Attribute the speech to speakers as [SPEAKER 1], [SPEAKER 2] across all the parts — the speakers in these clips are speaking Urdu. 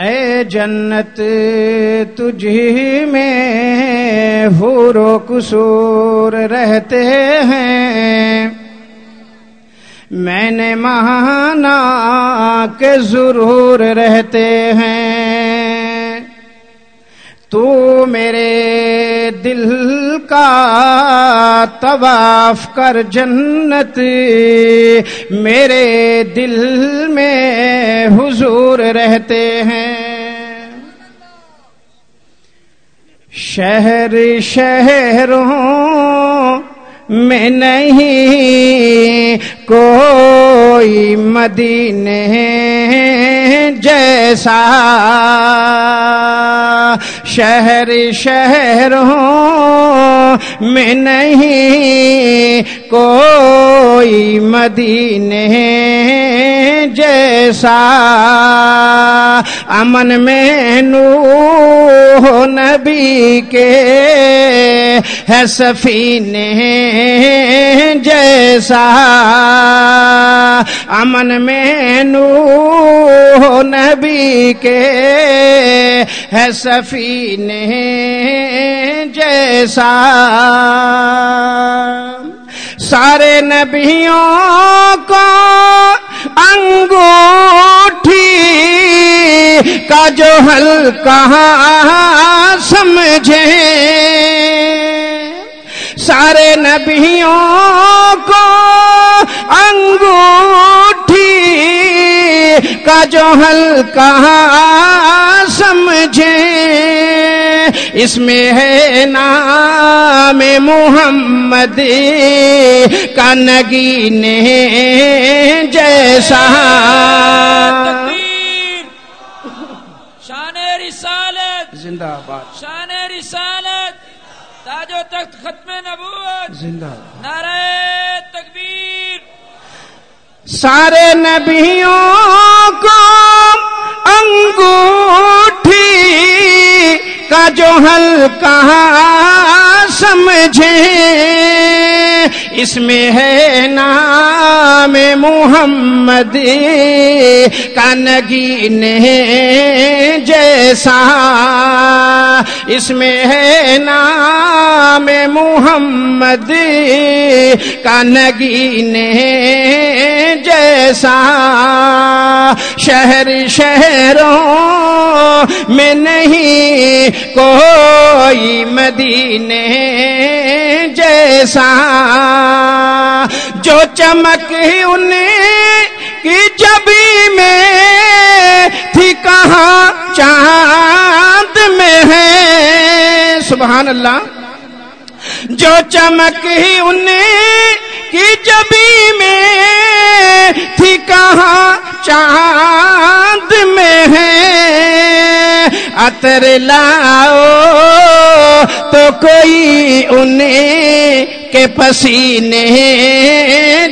[SPEAKER 1] اے جنت تجھی میں حور و قصور رہتے ہیں۔ میں نے مہانا کے ضرور رہتے ہیں۔ تو میرے دل کا طواف کر جنت، میرے دل میں حضور رہتے ہیں۔ شہر شہروں میں نہیں، کوئی مدینے جیسا۔ شہر شہروں میں نہیں، کوئی مدینے جیسا۔ امن میں نو نبی کے ہے سفینے جیسا۔ امن میں نو نبی کے ہے سفینے جیسا۔ سارے نبیوں کو انگوٹھی کا جو حل کہاں سمجھے۔ سارے نبیوں کو انگوٹھی کا جو حل کہاں سمجھے اس میں ہے نام محمد کا نگین جیسا۔
[SPEAKER 2] شان رسالت
[SPEAKER 1] زندہ باد
[SPEAKER 2] شان رسالت تاج و تخت ختم نبوت۔
[SPEAKER 1] زندہ
[SPEAKER 2] نعرہ
[SPEAKER 1] سارے نبیوں کو انگوٹھی کا جو حل کہاں سمجھے، اس میں ہے نام محمد کا نگین جیسا، اس میں ہے نام محمد کا نگین جیسا شہر شہروں میں نہیں، کوئی مدینے جیسا۔ جو چمک ہی ان کی جبی میں تھی، کہاں چاند میں ہے۔ سبحان اللہ۔ جو چمک ہی ان چاند میں ہے اتر لاؤ تو کوئی انہیں کے پسینے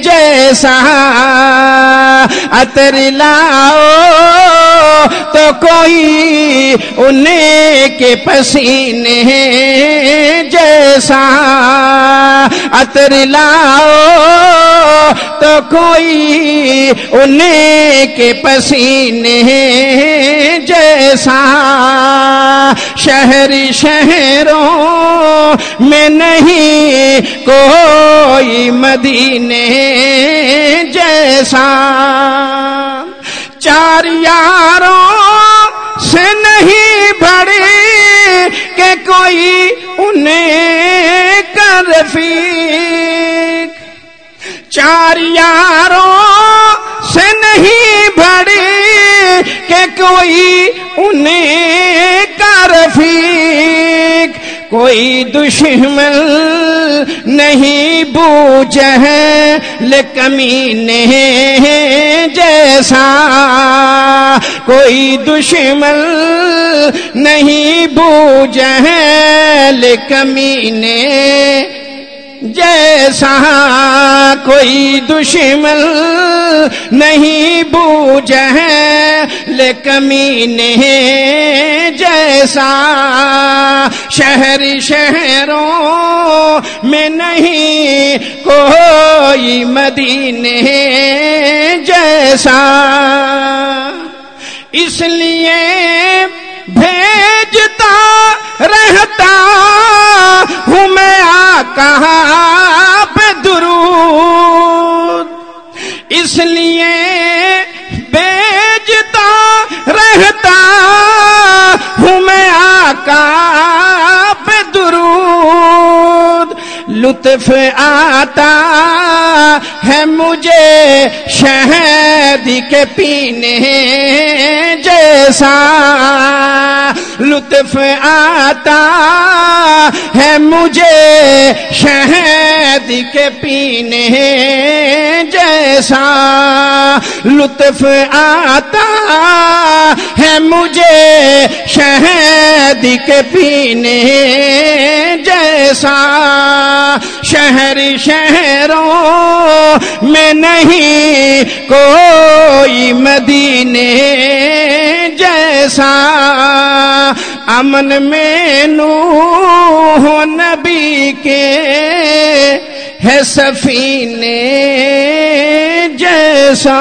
[SPEAKER 1] جیسا۔ اتر لاؤ تو کوئی انہیں کے پسینے جیسا اتر لاؤ۔ تو کوئی انہیں کے پسینے جیسا شہر شہروں میں نہیں، کوئی مدینے جیسا۔ چار یاروں رفیق، چار یاروں سے نہیں بڑے کہ کوئی انہیں کا رفیق، کوئی دشمن نہیں بوجھ ہے لکمینے جیسا، کوئی دشمن نہیں بوجھ ہے لکمینے جیسا کوئی دشمن نہیں بوجھ ہے لیکمینے جیسا شہر شہروں میں نہیں، کوئی مدینے جیسا اس لیے آقا پہ درود؟ اس لیے بیچتا رہتا ہوں میں آقا پہ درود۔ لطف آتا ہے مجھے شہد کے پینے جیسا۔ لطف آتا ہے مجھے شہد کے پینے جیسا۔ لطف آتا ہے مجھے شہد کے پینے جیسا۔ شہر شہروں میں نہیں، کوئی مدینے جیسا۔ امن میں نو نبی کے ہے سفینے جیسا